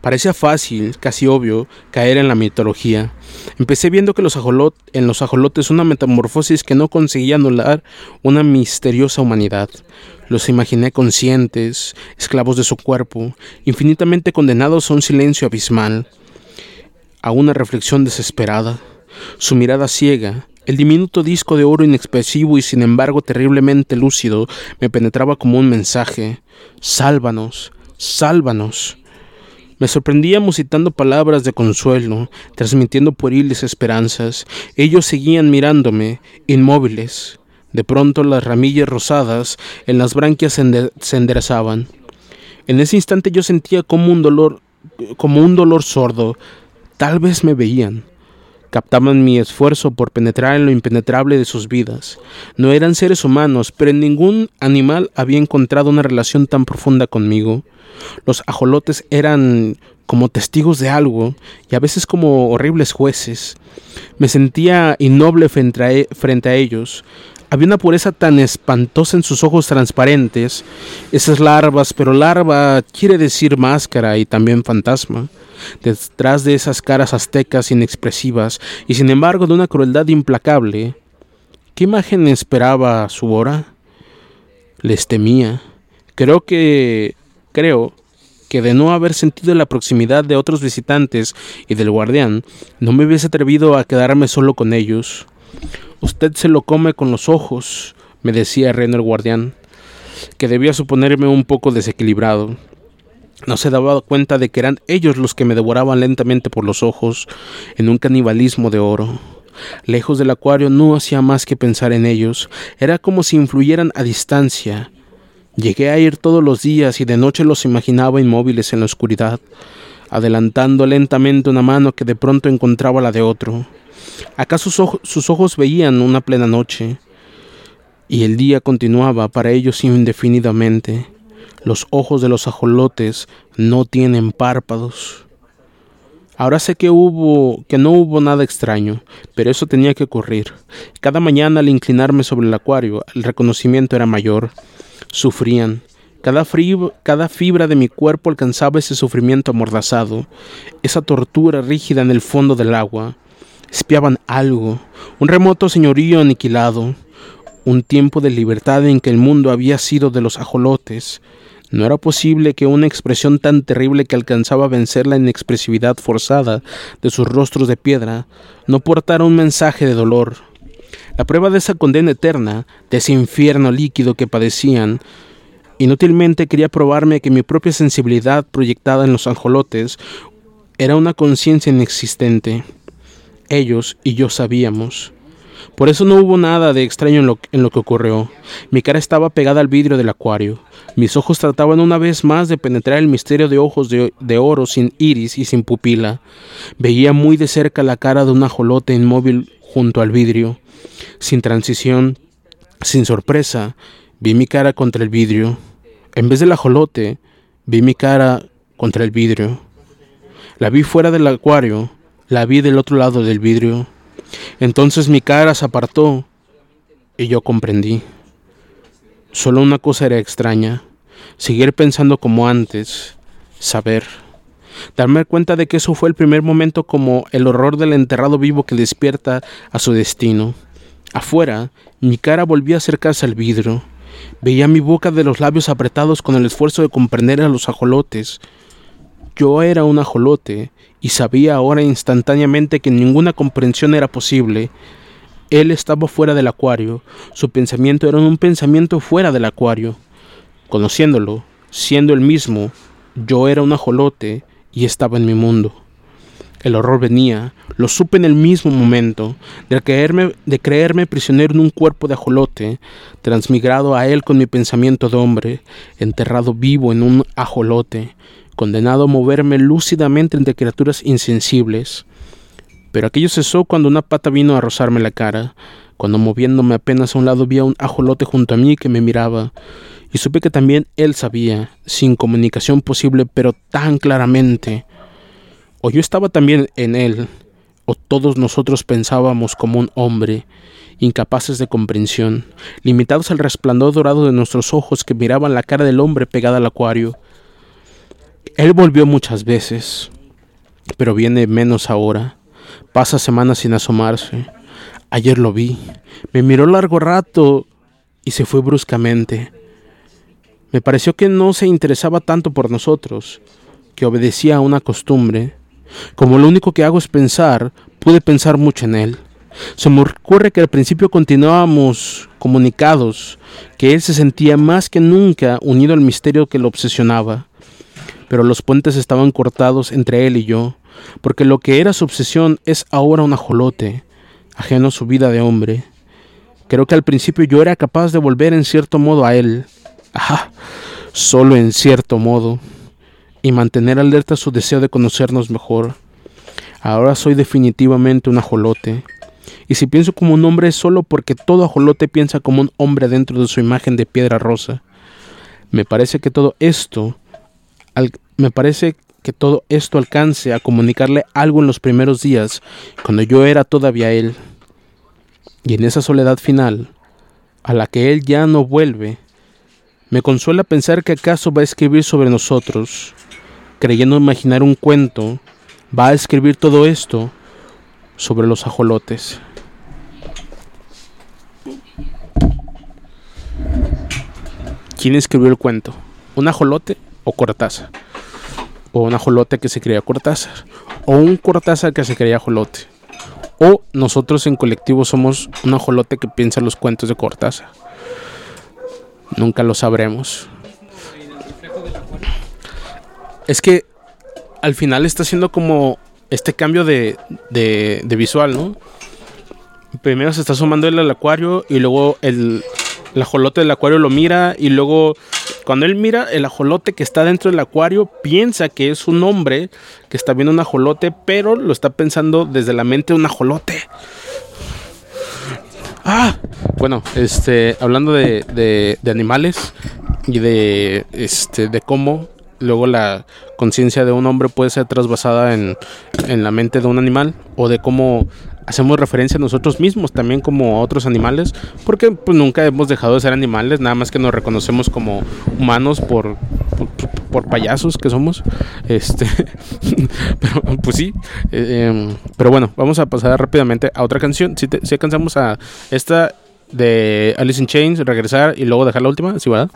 Parecía fácil, casi obvio, caer en la mitología. Empecé viendo que los en los ajolotes una metamorfosis que no conseguía anular una misteriosa humanidad. Los imaginé conscientes, esclavos de su cuerpo, infinitamente condenados a un silencio abismal a una reflexión desesperada. Su mirada ciega, el diminuto disco de oro inexpresivo y sin embargo terriblemente lúcido, me penetraba como un mensaje. Sálvanos, sálvanos. Me sorprendía musitando palabras de consuelo, transmitiendo pueriles esperanzas. Ellos seguían mirándome, inmóviles. De pronto las ramillas rosadas en las branquias se, enderezaban. En ese instante yo sentía como un dolor, como un dolor sordo, Tal vez me veían. Captaban mi esfuerzo por penetrar en lo impenetrable de sus vidas. No eran seres humanos, pero ningún animal había encontrado una relación tan profunda conmigo. Los ajolotes eran como testigos de algo y a veces como horribles jueces. Me sentía innoble frente a, e, frente a ellos. Había una pureza tan espantosa en sus ojos transparentes, esas larvas, pero larva quiere decir máscara y también fantasma detrás de esas caras aztecas inexpresivas y sin embargo de una crueldad implacable. ¿Qué imagen esperaba su hora? Les temía. Creo que... creo que de no haber sentido la proximidad de otros visitantes y del guardián, no me hubiese atrevido a quedarme solo con ellos. Usted se lo come con los ojos, me decía Reno el guardián, que debía suponerme un poco desequilibrado. No se daba cuenta de que eran ellos los que me devoraban lentamente por los ojos en un canibalismo de oro. Lejos del acuario no hacía más que pensar en ellos. Era como si influyeran a distancia. Llegué a ir todos los días y de noche los imaginaba inmóviles en la oscuridad. adelantando lentamente una mano que de pronto encontraba la de otro. Acá sus, ojos, veían una plena noche, y el día continuaba para ellos indefinidamente. Los ojos de los ajolotes no tienen párpados. Ahora sé que hubo que no hubo nada extraño, pero eso tenía que ocurrir. Cada mañana al inclinarme sobre el acuario, el reconocimiento era mayor. Sufrían. Cada fibra de mi cuerpo alcanzaba ese sufrimiento amordazado, esa tortura rígida en el fondo del agua. Espiaban algo, un remoto señorío aniquilado, un tiempo de libertad en que el mundo había sido de los ajolotes. No era posible que una expresión tan terrible que alcanzaba a vencer la inexpresividad forzada de sus rostros de piedra no portara un mensaje de dolor. La prueba de esa condena eterna, de ese infierno líquido que padecían, inútilmente quería probarme que mi propia sensibilidad proyectada en los ajolotes era una conciencia inexistente. Ellos y yo sabíamos. Por eso no hubo nada de extraño en lo, que ocurrió. Mi cara estaba pegada al vidrio del acuario. Mis ojos trataban una vez más de penetrar el misterio de ojos de, de oro sin iris y sin pupila. Veía muy de cerca la cara de un ajolote inmóvil junto al vidrio. Sin transición, sin sorpresa, vi mi cara contra el vidrio. En vez del ajolote, vi mi cara contra el vidrio. La vi fuera del acuario, la vi del otro lado del vidrio. Entonces mi cara se apartó y yo comprendí. Solo una cosa era extraña, seguir pensando como antes, saber, darme cuenta de que eso fue el primer momento como el horror del enterrado vivo que despierta a su destino. Afuera, mi cara volvía a acercarse al vidrio. Veía mi boca de los labios apretados con el esfuerzo de comprender a los ajolotes. Yo era un ajolote y sabía ahora instantáneamente que ninguna comprensión era posible. Él estaba fuera del acuario, su pensamiento era un pensamiento fuera del acuario. Conociéndolo, siendo el mismo, yo era un ajolote y estaba en mi mundo. El horror venía, lo supe en el mismo momento, de creerme, de creerme prisionero en un cuerpo de ajolote, transmigrado a él con mi pensamiento de hombre, enterrado vivo en un ajolote, condenado a moverme lúcidamente entre criaturas insensibles. Pero aquello cesó cuando una pata vino a rozarme la cara, cuando moviéndome apenas a un lado vi a un ajolote junto a mí que me miraba, y supe que también él sabía, sin comunicación posible, pero tan claramente. O yo estaba también en él, o todos nosotros pensábamos como un hombre, incapaces de comprensión, limitados al resplandor dorado de nuestros ojos que miraban la cara del hombre pegada al acuario, él volvió muchas veces, pero viene menos ahora. Pasa semanas sin asomarse. Ayer lo vi. Me miró largo rato y se fue bruscamente. Me pareció que no se interesaba tanto por nosotros, que obedecía a una costumbre. Como lo único que hago es pensar, pude pensar mucho en él. Se me ocurre que al principio continuábamos comunicados, que él se sentía más que nunca unido al misterio que lo obsesionaba pero los puentes estaban cortados entre él y yo, porque lo que era su obsesión es ahora un ajolote, ajeno a su vida de hombre. Creo que al principio yo era capaz de volver en cierto modo a él, ajá, solo en cierto modo, y mantener alerta su deseo de conocernos mejor. Ahora soy definitivamente un ajolote. Y si pienso como un hombre es solo porque todo ajolote piensa como un hombre dentro de su imagen de piedra rosa. Me parece que todo esto me parece que todo esto alcance a comunicarle algo en los primeros días, cuando yo era todavía él. Y en esa soledad final, a la que él ya no vuelve, me consuela pensar que acaso va a escribir sobre nosotros, creyendo imaginar un cuento, va a escribir todo esto sobre los ajolotes. ¿Quién escribió el cuento? ¿Un ajolote o Cortázar? o un ajolote que se creía Cortázar, o un Cortázar que se creía ajolote, o nosotros en colectivo somos un ajolote que piensa los cuentos de Cortázar. Nunca lo sabremos. Es que al final está haciendo como este cambio de, de, visual, ¿no? Primero se está sumando el al acuario y luego el, el ajolote del acuario lo mira y luego cuando él mira el ajolote que está dentro del acuario piensa que es un hombre que está viendo un ajolote, pero lo está pensando desde la mente de un ajolote. Ah, bueno, este, hablando de, de, de animales y de, este, de cómo luego la conciencia de un hombre puede ser trasvasada en, en la mente de un animal o de cómo hacemos referencia a nosotros mismos también como a otros animales, porque pues nunca hemos dejado de ser animales, nada más que nos reconocemos como humanos por, por, por payasos que somos. Este, pero pues sí, eh, em, pero bueno, vamos a pasar rápidamente a otra canción. Si, te, si alcanzamos a esta de Alice in Chains, regresar y luego dejar la última, ¿sí, verdad?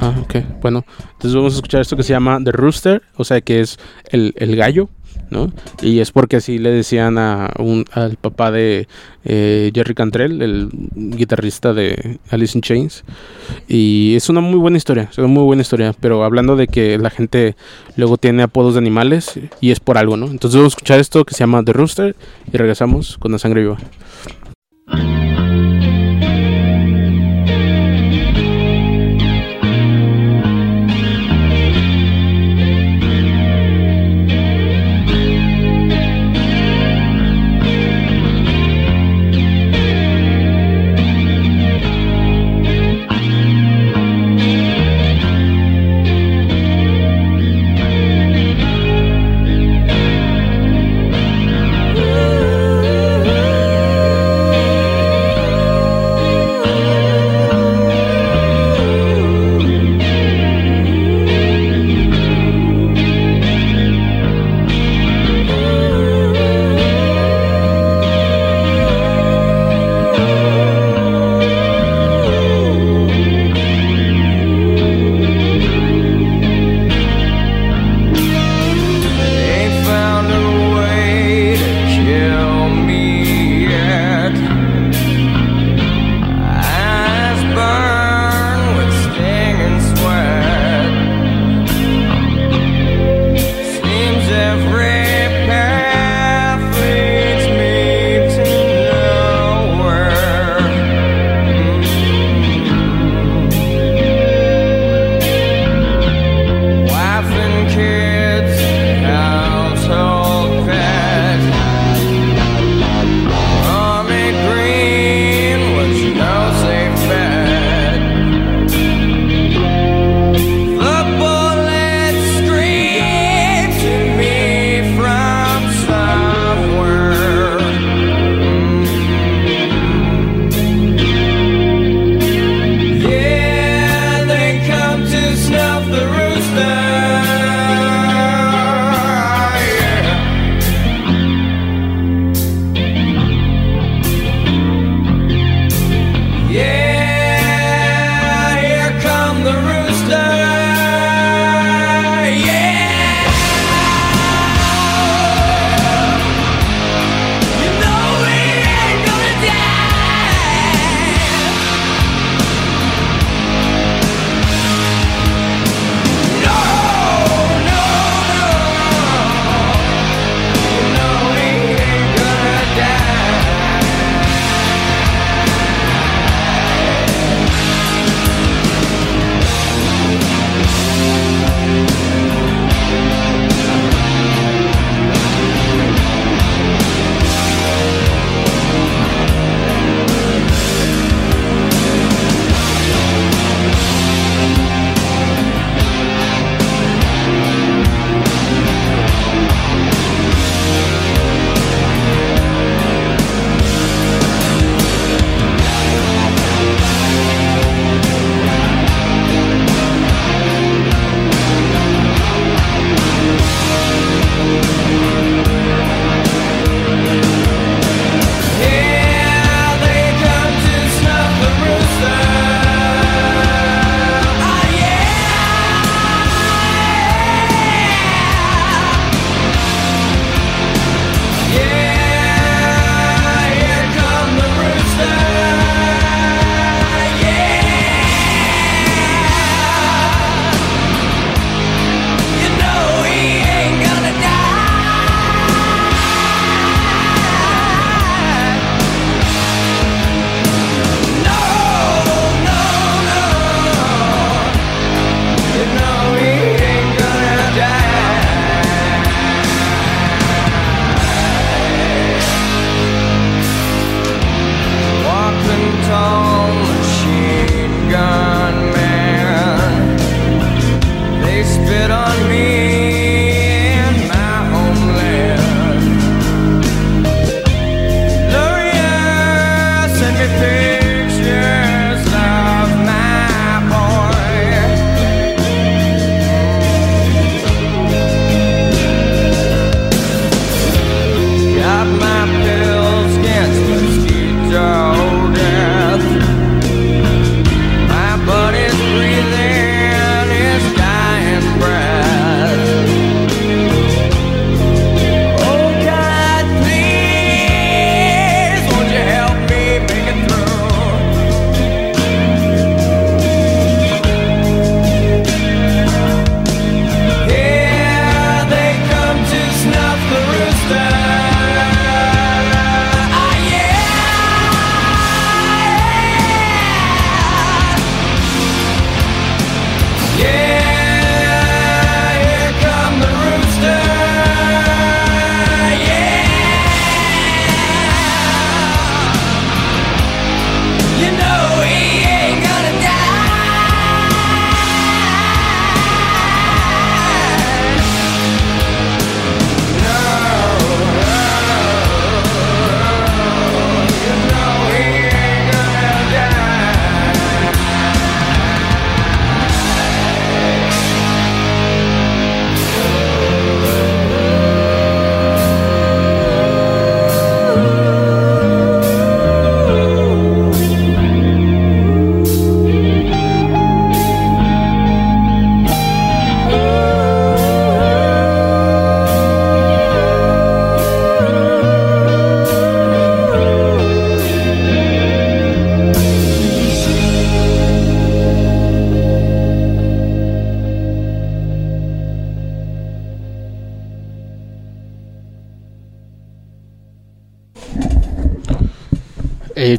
Ah, ok, bueno, entonces vamos a escuchar esto que se llama The Rooster, o sea que es el, el gallo. Y es porque así le decían a un, al papá de eh, Jerry Cantrell, el guitarrista de Alice in Chains. Y es una muy buena historia, es una muy buena historia, pero hablando de que la gente luego tiene apodos de animales y es por algo, ¿no? Entonces vamos a escuchar esto que se llama The Rooster y regresamos con la sangre viva.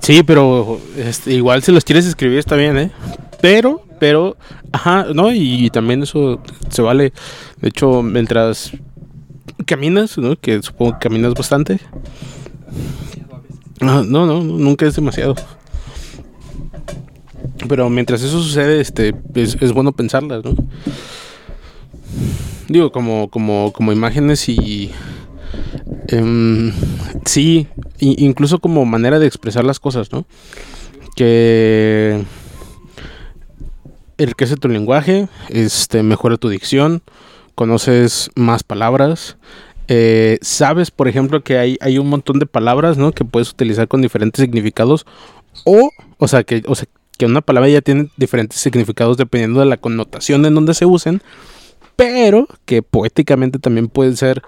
Sí, pero este, igual si los quieres escribir está bien, ¿eh? Pero, pero, ajá, ¿no? Y, también eso se vale. De hecho, mientras caminas, ¿no? Que supongo que caminas bastante. Ah, no, no, nunca es demasiado. Pero mientras eso sucede, este, es, es bueno pensarlas, ¿no? Digo, como, como, como imágenes y... Em, sí, incluso como manera de expresar las cosas, ¿no? Que enriquece tu lenguaje, este, mejora tu dicción, conoces más palabras, eh, sabes, por ejemplo, que hay, hay un montón de palabras, ¿no? Que puedes utilizar con diferentes significados o, o sea, que, o sea, que una palabra ya tiene diferentes significados dependiendo de la connotación en donde se usen, pero que poéticamente también pueden ser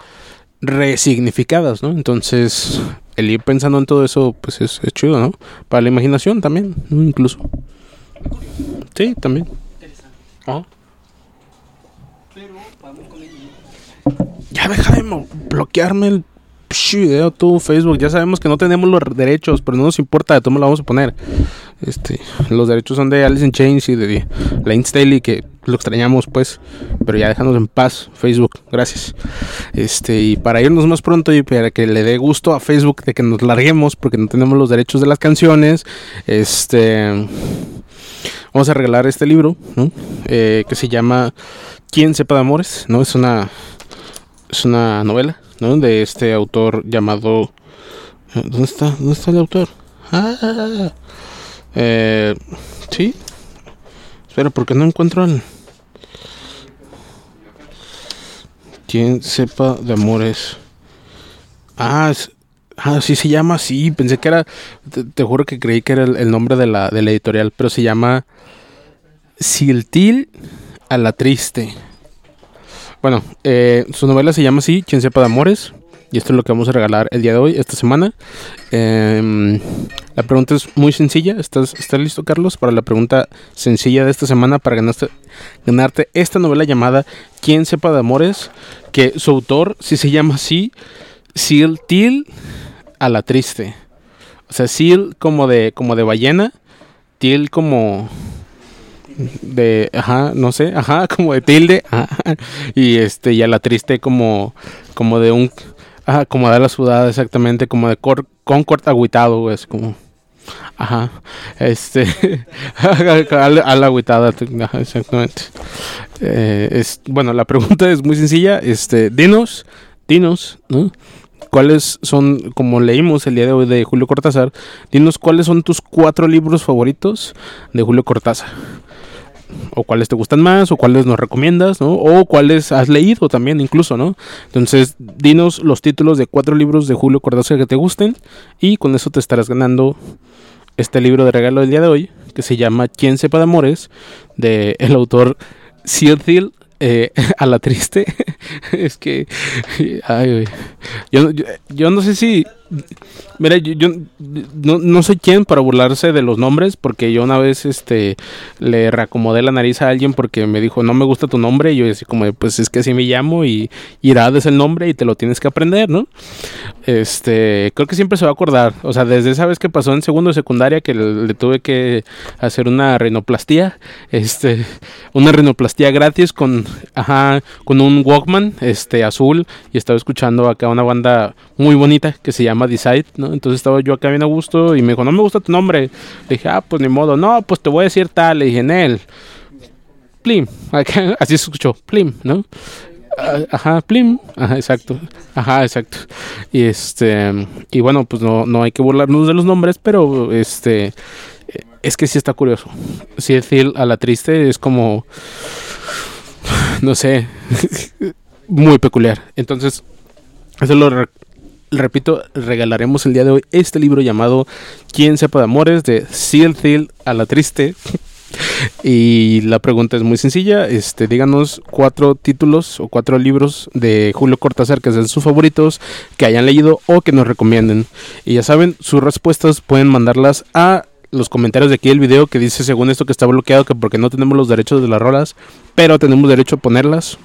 resignificadas, ¿no? Entonces, el ir pensando en todo eso, pues es, chido, ¿no? Para la imaginación también, incluso. Sí, también. Ya deja de bloquearme el video tu Facebook. Ya sabemos que no tenemos los derechos, pero no nos importa, de todo lo vamos a poner. Este, los derechos son de Alice in Chains y de Lane Staley, que lo extrañamos, pues. Pero ya déjanos en paz, Facebook. Gracias. Este, y para irnos más pronto y para que le dé gusto a Facebook de que nos larguemos, porque no tenemos los derechos de las canciones, este. Vamos a regalar este libro, eh, que se llama ¿Quién sepa de amores? ¿no? Es una, es una novela ¿no? De este autor llamado... ¿Dónde está? ¿Dónde está el autor? Ah, eh, sí. Espera, porque no encuentro al... Quien sepa de amores. Ah, ah, sí se llama así. Pensé que era. Te, juro que creí que era el, nombre de la, de la editorial, pero se llama Siltil a la Triste. Bueno, eh, su novela se llama así, Quien sepa de amores. Y esto es lo que vamos a regalar el día de hoy, esta semana. Em, la pregunta es muy sencilla. ¿Estás, ¿Estás listo, Carlos, para la pregunta sencilla de esta semana para ganarte, ganarte esta novela llamada Quien sepa de amores? Que su autor, si se llama así, Seal Til a la triste. O sea, Seal como de, como de ballena, Til como de, ajá, no sé, ajá, como de tilde, y este, y a la triste como, como de un, ajá, como de la sudada exactamente, como de cor, Concord agüitado, es como, ajá, este, a la agüitada, exactamente. Eh, es, bueno, la pregunta es muy sencilla, este, dinos, dinos, ¿no? ¿Cuáles son, como leímos el día de hoy de Julio Cortázar, dinos cuáles son tus cuatro libros favoritos de Julio Cortázar? O cuáles te gustan más, o cuáles nos recomiendas, ¿no? O cuáles has leído también incluso, ¿no? Entonces, dinos los títulos de cuatro libros de Julio Cortázar que te gusten y con eso te estarás ganando este libro de regalo del día de hoy, que se llama Quién sepa de amores, de el autor Sir eh, a la triste. es que, yo, yo no sé si Mira, yo, no, no, sé quién para burlarse de los nombres, porque yo una vez este le reacomodé la nariz a alguien porque me dijo, no me gusta tu nombre, y yo así como, pues es que así me llamo, y Irad es el nombre y te lo tienes que aprender, ¿no? Este, creo que siempre se va a acordar, o sea, desde esa vez que pasó en segundo de secundaria que le, tuve que hacer una rinoplastía, este, una rinoplastía gratis con, ajá, con un Walkman, este, azul, y estaba escuchando acá una banda muy bonita que se llama Decide, ¿no? Entonces estaba yo acá bien a gusto y me dijo, no me gusta tu nombre. Le dije, ah, pues ni modo, no, pues te voy a decir tal. Le dije, Nel, Plim, así se escuchó, Plim, ¿no? Ah, ajá, Plim, ajá, exacto, ajá, exacto. Y este, y bueno, pues no, no hay que burlarnos de los nombres, pero este, es que sí está curioso. Si decir a la triste es como, no sé, muy peculiar. Entonces, eso lo, repito, regalaremos el día de hoy este libro llamado ¿Quién sepa de amores? de Seal a la triste. Y la pregunta es muy sencilla, este, díganos cuatro títulos o cuatro libros de Julio Cortázar que sean sus favoritos, que hayan leído o que nos recomienden. Y ya saben, sus respuestas pueden mandarlas a los comentarios de aquí del video que dice según esto que está bloqueado que porque no tenemos los derechos de las rolas, pero tenemos derecho a ponerlas.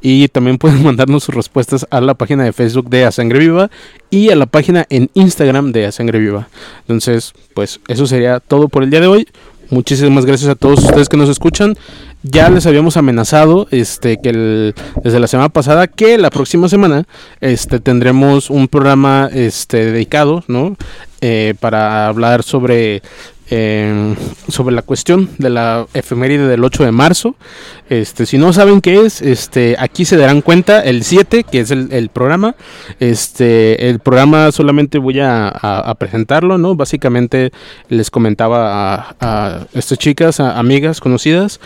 Y también pueden mandarnos sus respuestas a la página de Facebook de A Sangre Viva y a la página en Instagram de A Sangre Viva. Entonces, pues eso sería todo por el día de hoy. Muchísimas gracias a todos ustedes que nos escuchan. Ya les habíamos amenazado este, que el- desde la semana pasada que la próxima semana este, tendremos un programa este, dedicado ¿no? Eh, para hablar sobre, eh, sobre la cuestión de la efeméride del 8 de marzo. Este, si no saben qué es, este, aquí se darán cuenta el 7, que es el, programa. Este, el programa solamente voy a, presentarlo, ¿no? Básicamente les comentaba a, a estas chicas, amigas conocidas,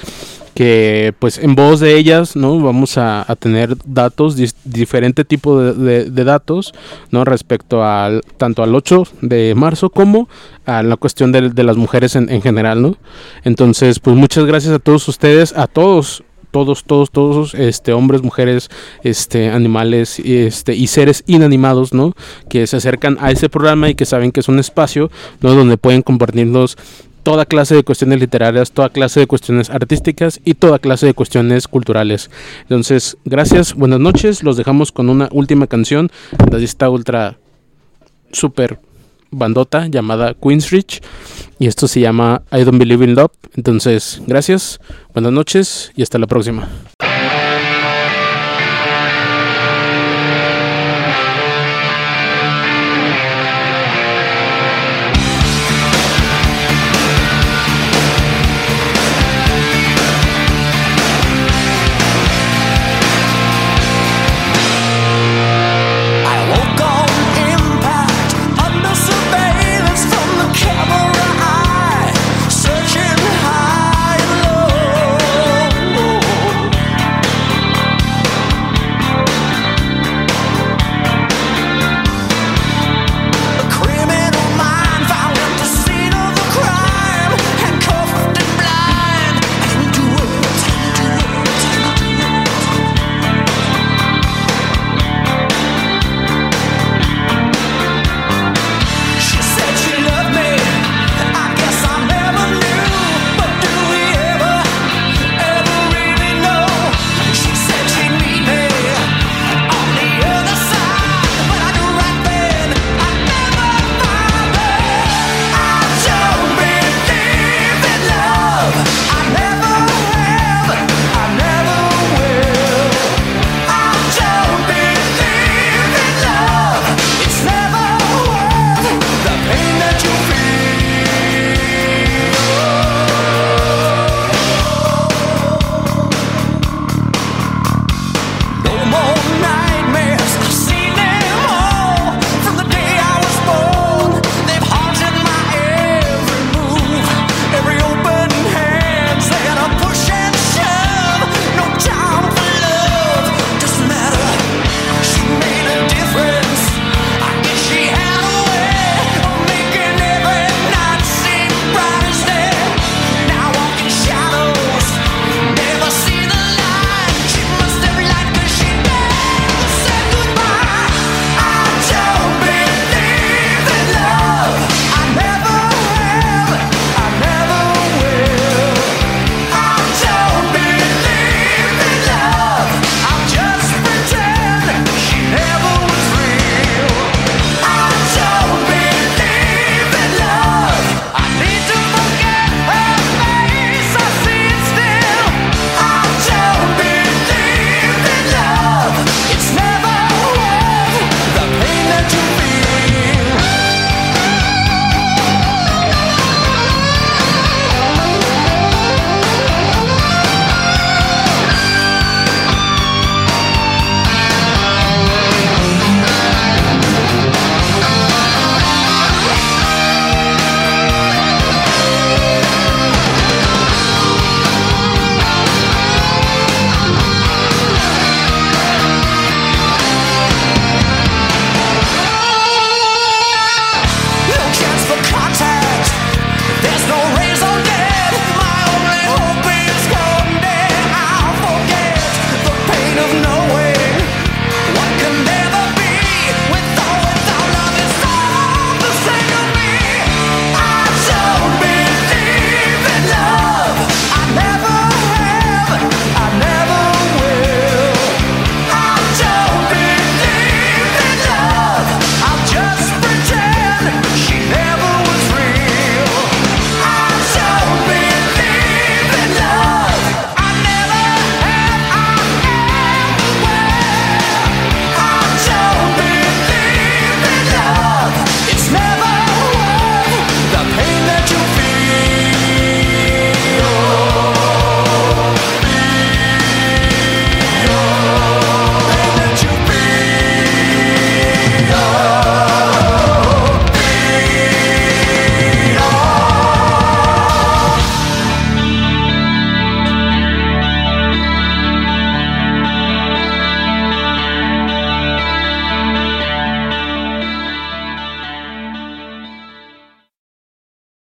que pues en voz de ellas, ¿no? Vamos a, a tener datos, diferente tipo de, de- de datos, ¿no? Respecto al, tanto al 8 de marzo como a la cuestión de, de las mujeres en, en general, ¿no? Entonces, pues muchas gracias a todos ustedes, a todos todos, todos, todos, este, hombres, mujeres, este, animales, este, y seres inanimados, ¿no? Que se acercan a ese programa y que saben que es un espacio, ¿no? Donde pueden compartirnos toda clase de cuestiones literarias, toda clase de cuestiones artísticas y toda clase de cuestiones culturales. Entonces, gracias, buenas noches, los dejamos con una última canción de esta ultra super bandota llamada Queensrich y esto se llama I Don't Believe in Love. Entonces, gracias, buenas noches y hasta la próxima.